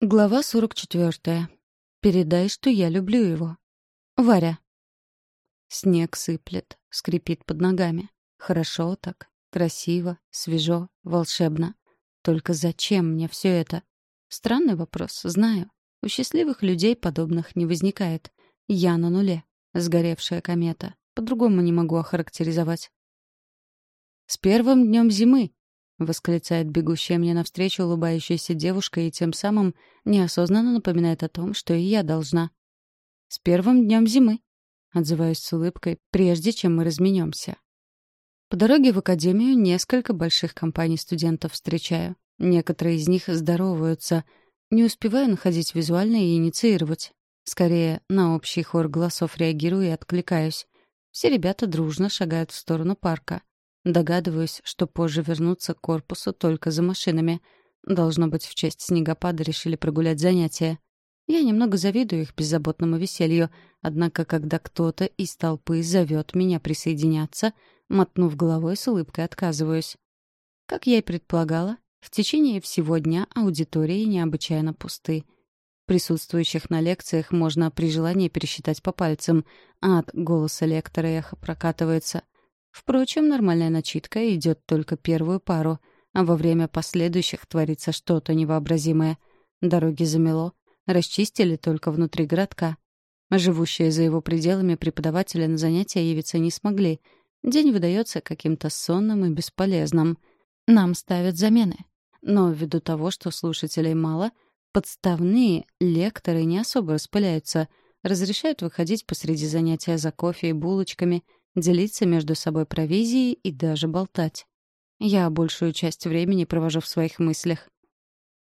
Глава 44. Передай, что я люблю его. Варя. Снег сыплет, скрипит под ногами. Хорошо так, красиво, свежо, волшебно. Только зачем мне все это? Странный вопрос, знаю. У счастливых людей подобных не возникает. Я на нуле, сгоревшая комета. По-другому не могу охарактеризовать. С первым днем зимы, — восклицает бегущая мне навстречу улыбающаяся девушка и тем самым неосознанно напоминает о том, что и я должна. «С первым днем зимы!» — отзываюсь с улыбкой, прежде чем мы разменемся. По дороге в академию несколько больших компаний студентов встречаю. Некоторые из них здороваются. Не успеваю находить визуально и инициировать. Скорее, на общий хор голосов реагирую и откликаюсь. Все ребята дружно шагают в сторону парка. Догадываюсь, что позже вернутся к корпусу только за машинами. Должно быть, в честь снегопада решили прогулять занятия. Я немного завидую их беззаботному веселью, однако когда кто-то из толпы зовет меня присоединяться, мотнув головой, с улыбкой отказываюсь. Как я и предполагала, в течение всего дня аудитории необычайно пусты. Присутствующих на лекциях можно при желании пересчитать по пальцам, а от голоса лектора эхо прокатывается — Впрочем, нормальная начитка идет только первую пару, а во время последующих творится что-то невообразимое. Дороги замело, расчистили только внутри городка. Живущие за его пределами преподаватели на занятия явиться не смогли. День выдается каким-то сонным и бесполезным. Нам ставят замены. Но ввиду того, что слушателей мало, подставные лекторы не особо распыляются, разрешают выходить посреди занятия за кофе и булочками — делиться между собой провизией и даже болтать. Я большую часть времени провожу в своих мыслях.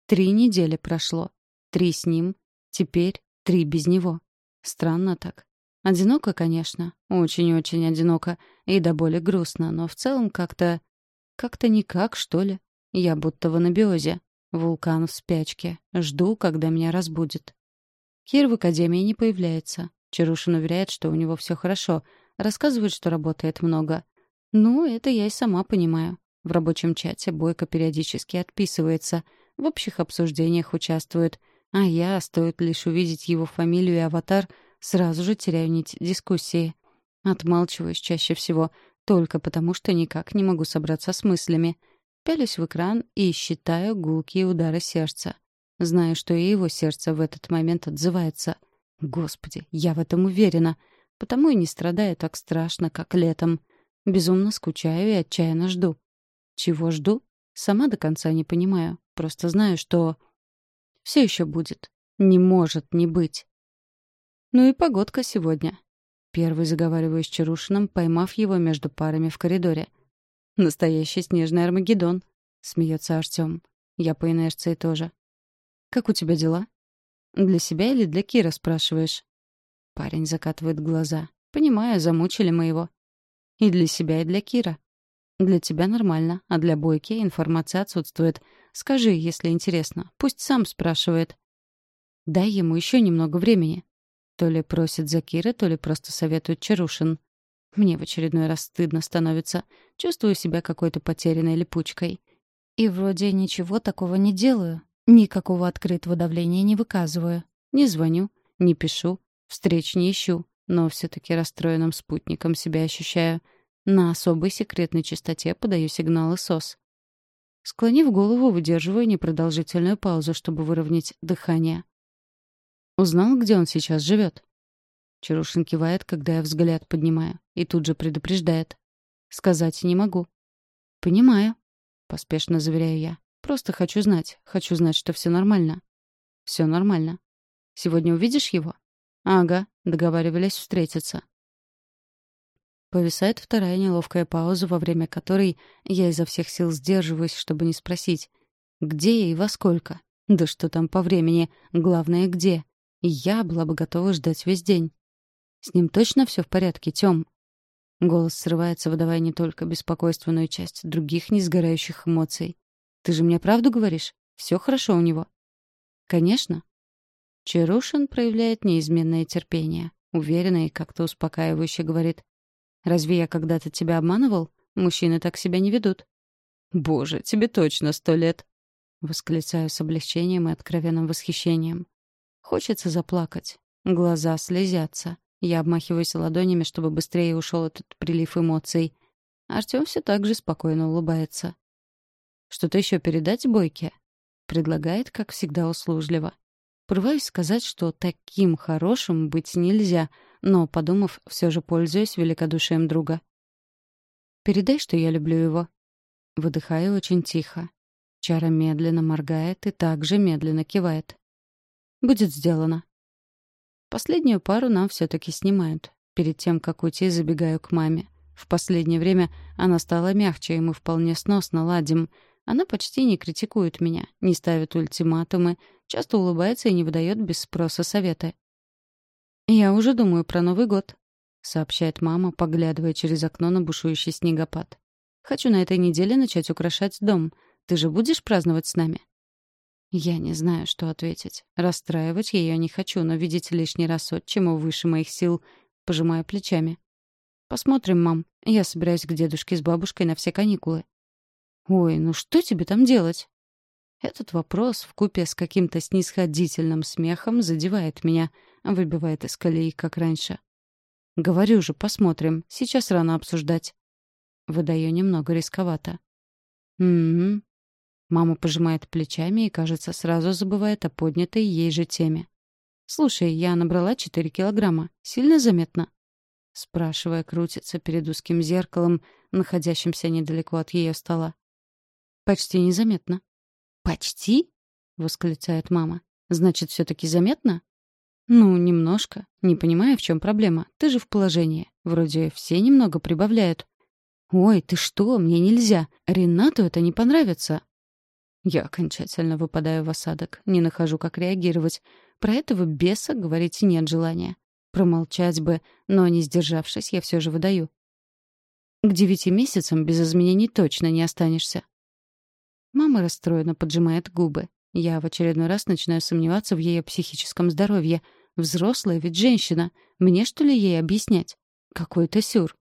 Три недели прошло. Три с ним, теперь три без него. Странно так. Одиноко, конечно, очень-очень одиноко и до боли грустно, но в целом как-то... как-то никак, что ли. Я будто в анабиозе. Вулкан в спячке. Жду, когда меня разбудит. Кир в академии не появляется. Чарушин уверяет, что у него все хорошо, Рассказывает, что работает много. Ну, это я и сама понимаю. В рабочем чате Бойко периодически отписывается, в общих обсуждениях участвует, а я, стоит лишь увидеть его фамилию и аватар, сразу же теряю нить дискуссии. Отмалчиваюсь чаще всего, только потому что никак не могу собраться с мыслями. Пялюсь в экран и считаю гулкие удары сердца. Знаю, что и его сердце в этот момент отзывается. Господи, я в этом уверена. Потому и не страдаю так страшно, как летом. Безумно скучаю и отчаянно жду. Чего жду? Сама до конца не понимаю. Просто знаю, что... Все еще будет. Не может не быть. Ну и погодка сегодня. Первый заговариваю с Чарушиным, поймав его между парами в коридоре. «Настоящий снежный Армагеддон», — смеется Артем. Я по инерции тоже. «Как у тебя дела?» «Для себя или для Кира?» — спрашиваешь. Парень закатывает глаза. Понимаю, замучили мы его. И для себя, и для Кира. Для тебя нормально, а для Бойки информация отсутствует. Скажи, если интересно. Пусть сам спрашивает. Дай ему еще немного времени. То ли просит за Кира, то ли просто советует Чарушин. Мне в очередной раз стыдно становится. Чувствую себя какой-то потерянной липучкой. И вроде ничего такого не делаю. Никакого открытого давления не выказываю. Не звоню, не пишу, Встреч не ищу, но все-таки расстроенным спутником себя ощущаю. На особой секретной частоте подаю сигналы СОС. Склонив голову, выдерживаю непродолжительную паузу, чтобы выровнять дыхание. Узнал, где он сейчас живет? Чарушин кивает, когда я взгляд поднимаю, и тут же предупреждает. Сказать не могу. Понимаю, поспешно заверяю я. Просто хочу знать, хочу знать, что все нормально. Все нормально. Сегодня увидишь его? «Ага, договаривались встретиться». Повисает вторая неловкая пауза, во время которой я изо всех сил сдерживаюсь, чтобы не спросить, где и во сколько. Да что там по времени, главное, где. И я была бы готова ждать весь день. С ним точно все в порядке, Тём? Голос срывается, выдавая не только беспокойственную часть других несгорающих эмоций. «Ты же мне правду говоришь? Все хорошо у него?» «Конечно. Чарушин проявляет неизменное терпение. Уверенно и как-то успокаивающе говорит. «Разве я когда-то тебя обманывал? Мужчины так себя не ведут». «Боже, тебе точно сто лет!» Восклицаю с облегчением и откровенным восхищением. Хочется заплакать. Глаза слезятся. Я обмахиваюсь ладонями, чтобы быстрее ушел этот прилив эмоций. Артем все так же спокойно улыбается. «Что-то еще передать Бойке?» Предлагает, как всегда, услужливо. Порываюсь сказать, что таким хорошим быть нельзя, но, подумав, все же пользуюсь великодушием друга. «Передай, что я люблю его». Выдыхаю очень тихо. Чара медленно моргает и также медленно кивает. «Будет сделано». Последнюю пару нам все-таки снимают. Перед тем, как уйти, забегаю к маме. В последнее время она стала мягче, и мы вполне сносно ладим. Она почти не критикует меня, не ставит ультиматумы, часто улыбается и не выдает без спроса советы. «Я уже думаю про Новый год», — сообщает мама, поглядывая через окно на бушующий снегопад. «Хочу на этой неделе начать украшать дом. Ты же будешь праздновать с нами?» Я не знаю, что ответить. Расстраивать ее не хочу, но видеть лишний раз отчиму выше моих сил. Пожимаю плечами. «Посмотрим, мам. Я собираюсь к дедушке с бабушкой на все каникулы». «Ой, ну что тебе там делать?» Этот вопрос вкупе с каким-то снисходительным смехом задевает меня, выбивает из колеи, как раньше. «Говорю же, посмотрим. Сейчас рано обсуждать». Выдаю немного рисковато. Мама пожимает плечами и, кажется, сразу забывает о поднятой ей же теме. «Слушай, я набрала четыре килограмма. Сильно заметно?» Спрашивая, крутится перед узким зеркалом, находящимся недалеко от ее стола. «Почти незаметно». «Почти?» — восклицает мама. «Значит, все-таки заметно?» «Ну, немножко. Не понимаю, в чем проблема. Ты же в положении. Вроде все немного прибавляют». «Ой, ты что? Мне нельзя. Ренату это не понравится». Я окончательно выпадаю в осадок. Не нахожу, как реагировать. Про этого беса говорить нет желания. Промолчать бы, но, не сдержавшись, я все же выдаю. К девяти месяцам без изменений точно не останешься. Мама расстроена, поджимает губы. Я в очередной раз начинаю сомневаться в ее психическом здоровье. Взрослая ведь женщина. Мне что ли ей объяснять? Какой-то сюр.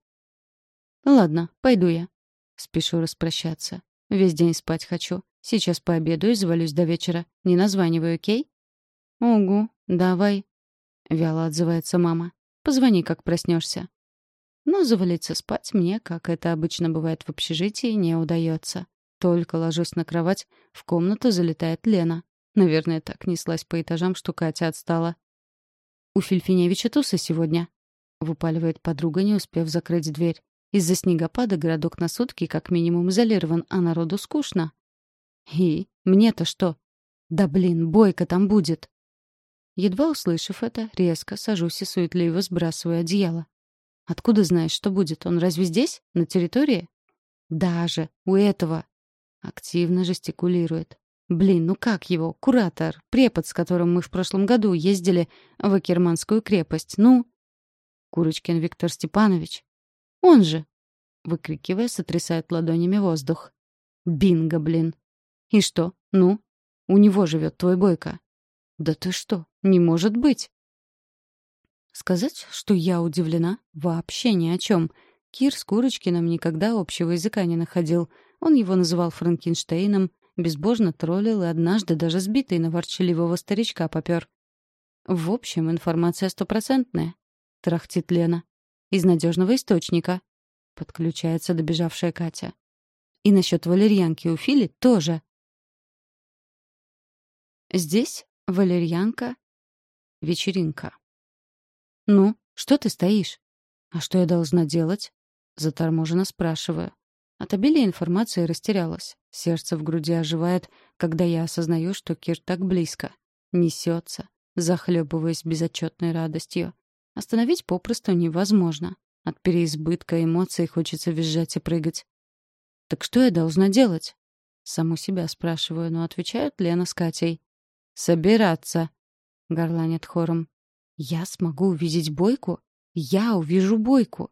Ладно, пойду я. Спешу распрощаться. Весь день спать хочу. Сейчас пообедаю и завалюсь до вечера. Не названиваю, окей? Угу, давай. Вяло отзывается мама. Позвони, как проснешься. Но завалиться спать мне, как это обычно бывает в общежитии, не удается. Только ложусь на кровать, в комнату залетает Лена. Наверное, так неслась по этажам, что Катя отстала. «У Фельфиневича туса сегодня», — выпаливает подруга, не успев закрыть дверь. «Из-за снегопада городок на сутки как минимум изолирован, а народу скучно». «И? Мне-то что?» «Да блин, бойко там будет!» Едва услышав это, резко сажусь и суетливо сбрасываю одеяло. «Откуда знаешь, что будет? Он разве здесь? На территории?» «Даже у этого!» Активно жестикулирует. Блин, ну как его? Куратор, препод, с которым мы в прошлом году ездили в Акерманскую крепость. Ну? Курочкин Виктор Степанович. Он же. Выкрикивая, сотрясает ладонями воздух. Бинго, блин. И что? Ну? У него живет твой Бойко. Да ты что? Не может быть. Сказать, что я удивлена, вообще ни о чем. Кир с Курочкиным никогда общего языка не находил — он его называл Франкенштейном, безбожно троллил и однажды даже сбитый на ворчаливого старичка попер. «В общем, информация стопроцентная», — трахтит Лена. «Из надежного источника», — подключается добежавшая Катя. «И насчет валерьянки у Фили тоже». Здесь валерьянка — вечеринка. «Ну, что ты стоишь?» «А что я должна делать?» — заторможенно спрашиваю. От обилия информации растерялась. Сердце в груди оживает, когда я осознаю, что Кир так близко. Несется, захлебываясь безотчетной радостью. Остановить попросту невозможно. От переизбытка эмоций хочется визжать и прыгать. «Так что я должна делать?» Саму себя спрашиваю, но отвечают Лена с Катей. «Собираться!» — горланят хором. «Я смогу увидеть Бойку? Я увижу Бойку!